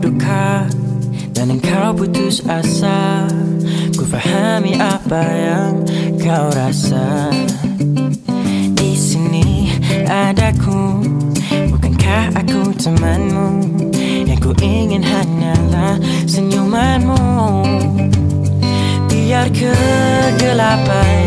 duka Dan engkau putus asa Ku fahami apa yang kau rasa. Di sini adaku Bukankah aku temanmu? Yang ku ingin hanyalah senyumanmu. Biar kegelapan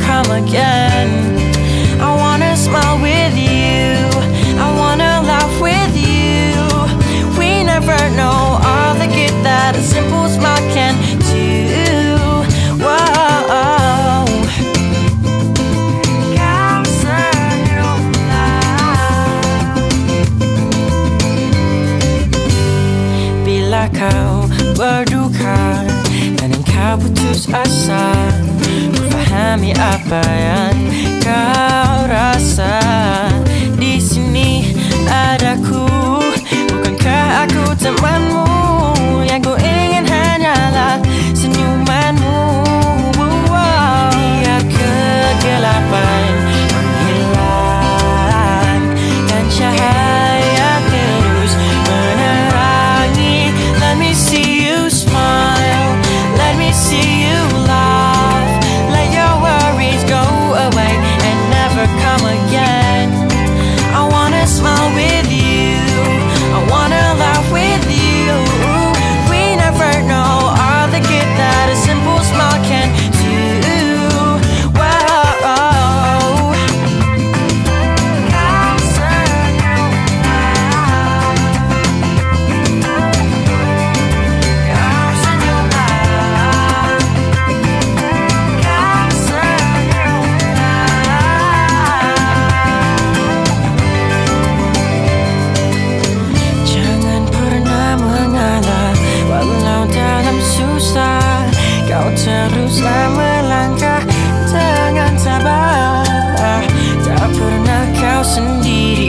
come again. I wanna smile with you. I wanna laugh with you. We never know all the good that a simple smile can do. Whoa. Kau berduka Dan engkau putus asa Ku fahami apa yang karena kau sendiri.